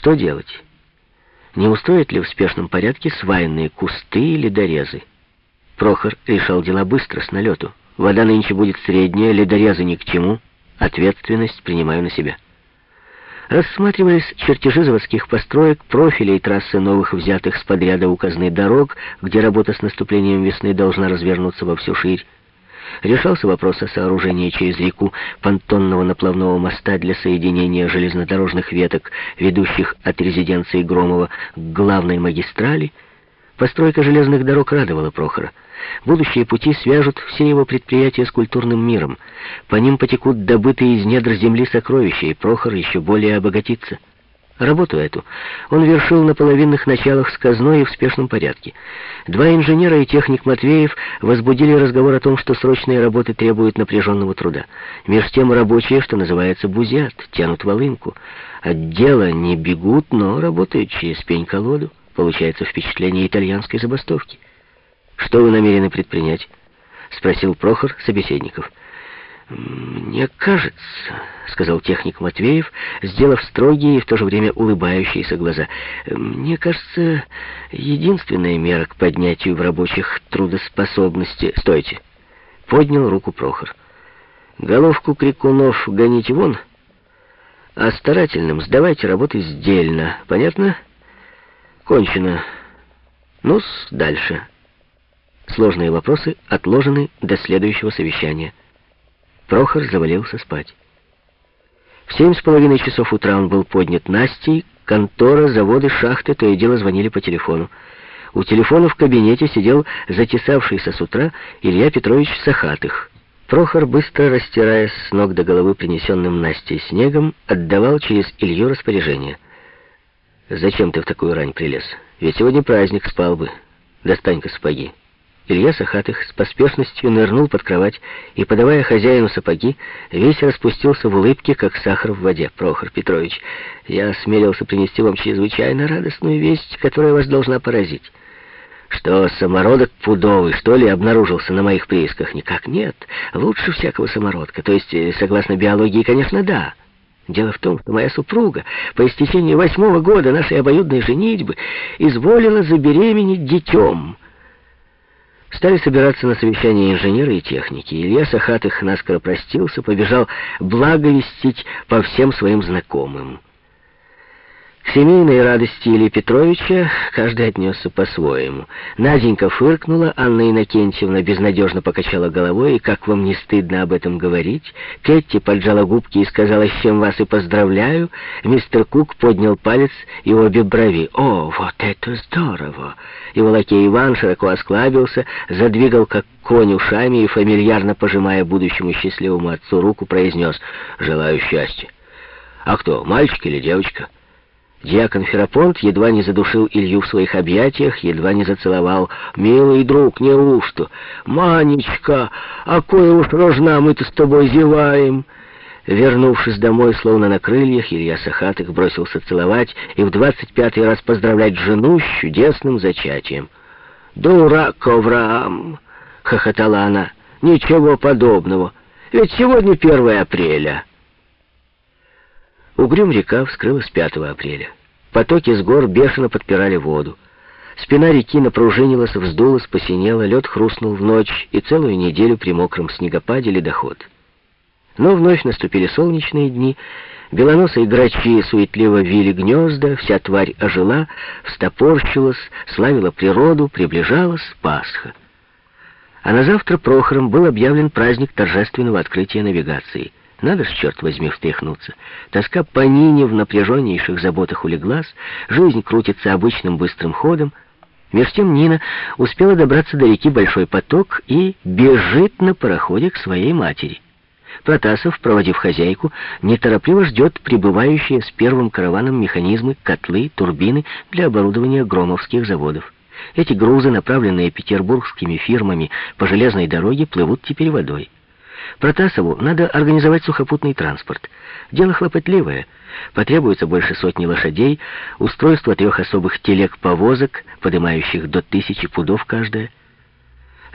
Что делать? Не устроить ли в спешном порядке свайные кусты или дорезы? Прохор решал дела быстро, с налету. Вода нынче будет средняя, ледорезы ни к чему. Ответственность принимаю на себя. Рассматривались чертежи заводских построек, профили и трассы новых взятых с подряда указанных дорог, где работа с наступлением весны должна развернуться во всю ширь. Решался вопрос о сооружении через реку понтонного наплавного моста для соединения железнодорожных веток, ведущих от резиденции Громова к главной магистрали. Постройка железных дорог радовала Прохора. Будущие пути свяжут все его предприятия с культурным миром. По ним потекут добытые из недр земли сокровища, и Прохор еще более обогатится. Работу эту он вершил на половинных началах с казной и в спешном порядке. Два инженера и техник Матвеев возбудили разговор о том, что срочные работы требуют напряженного труда. Меж тем рабочие, что называется, бузят, тянут волынку. От дела не бегут, но работают через пень-колоду. Получается впечатление итальянской забастовки. «Что вы намерены предпринять?» — спросил Прохор собеседников. «Мне кажется», — сказал техник Матвеев, сделав строгие и в то же время улыбающиеся глаза, «мне кажется, единственная мера к поднятию в рабочих трудоспособности...» «Стойте!» — поднял руку Прохор. «Головку крикунов гоните вон, а старательным сдавайте работы сдельно. Понятно? Кончено. Ну-с, дальше». Сложные вопросы отложены до следующего совещания. Прохор завалился спать. В семь с половиной часов утра он был поднят Настей, контора, заводы, шахты то и дело звонили по телефону. У телефона в кабинете сидел затесавшийся с утра Илья Петрович Сахатых. Прохор, быстро растираясь с ног до головы принесенным Настей снегом, отдавал через Илью распоряжение. «Зачем ты в такую рань прилез? Ведь сегодня праздник, спал бы. Достань-ка сапоги». Илья Сахатых с поспешностью нырнул под кровать и, подавая хозяину сапоги, весь распустился в улыбке, как сахар в воде. «Прохор Петрович, я осмелился принести вам чрезвычайно радостную весть, которая вас должна поразить». «Что, самородок пудовый, что ли, обнаружился на моих приисках?» «Никак нет. Лучше всякого самородка. То есть, э, согласно биологии, конечно, да». Дело в том, что моя супруга по истечении восьмого года нашей обоюдной женитьбы изволила забеременеть детем». Стали собираться на совещание инженеры и техники. Илья Сахатых наскоро простился, побежал благовестить по всем своим знакомым. К семейной радости Ильи Петровича каждый отнесся по-своему. Наденька фыркнула, Анна Иннокентьевна безнадежно покачала головой, и как вам не стыдно об этом говорить? Кэти поджала губки и сказала, с чем вас и поздравляю. Мистер Кук поднял палец и обе брови. О, вот это здорово! И лакей Иван широко осклабился, задвигал, как конь ушами, и, фамильярно пожимая будущему счастливому отцу руку, произнес «Желаю счастья». «А кто, мальчик или девочка?» Дьякон Ферапонт едва не задушил Илью в своих объятиях, едва не зацеловал. «Милый друг, неужто? Манечка, а кое уж рожна мы-то с тобой зеваем!» Вернувшись домой, словно на крыльях, Илья Сахатых бросился целовать и в двадцать пятый раз поздравлять жену с чудесным зачатием. «Дурак, Авраам!» — хохотала она. «Ничего подобного, ведь сегодня первое апреля». Угрюм-река вскрылась 5 апреля. Потоки с гор бешено подпирали воду. Спина реки напружинилась, вздулась, посинела, лед хрустнул в ночь, и целую неделю при мокром снегопаде ледоход. Но вновь наступили солнечные дни, белоносые грачи суетливо вили гнезда, вся тварь ожила, встопорщилась, славила природу, приближалась Пасха. А на завтра Прохором был объявлен праздник торжественного открытия навигации — надо ж, черт возьми, втряхнуться. Тоска по Нине в напряженнейших заботах улеглась, жизнь крутится обычным быстрым ходом. Меж тем Нина успела добраться до реки Большой поток и бежит на пароходе к своей матери. Протасов, проводив хозяйку, неторопливо ждет прибывающие с первым караваном механизмы, котлы, турбины для оборудования громовских заводов. Эти грузы, направленные петербургскими фирмами по железной дороге, плывут теперь водой. Протасову надо организовать сухопутный транспорт. Дело хлопотливое. Потребуется больше сотни лошадей, устройство трех особых телег-повозок, поднимающих до тысячи пудов каждая.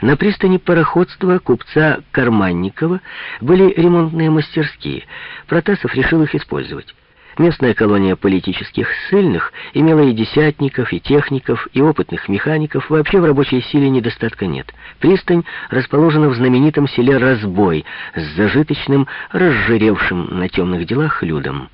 На пристани пароходства купца Карманникова были ремонтные мастерские. Протасов решил их использовать. Местная колония политических ссыльных имела и десятников, и техников, и опытных механиков. Вообще в рабочей силе недостатка нет. Пристань расположена в знаменитом селе Разбой с зажиточным, разжиревшим на темных делах людом.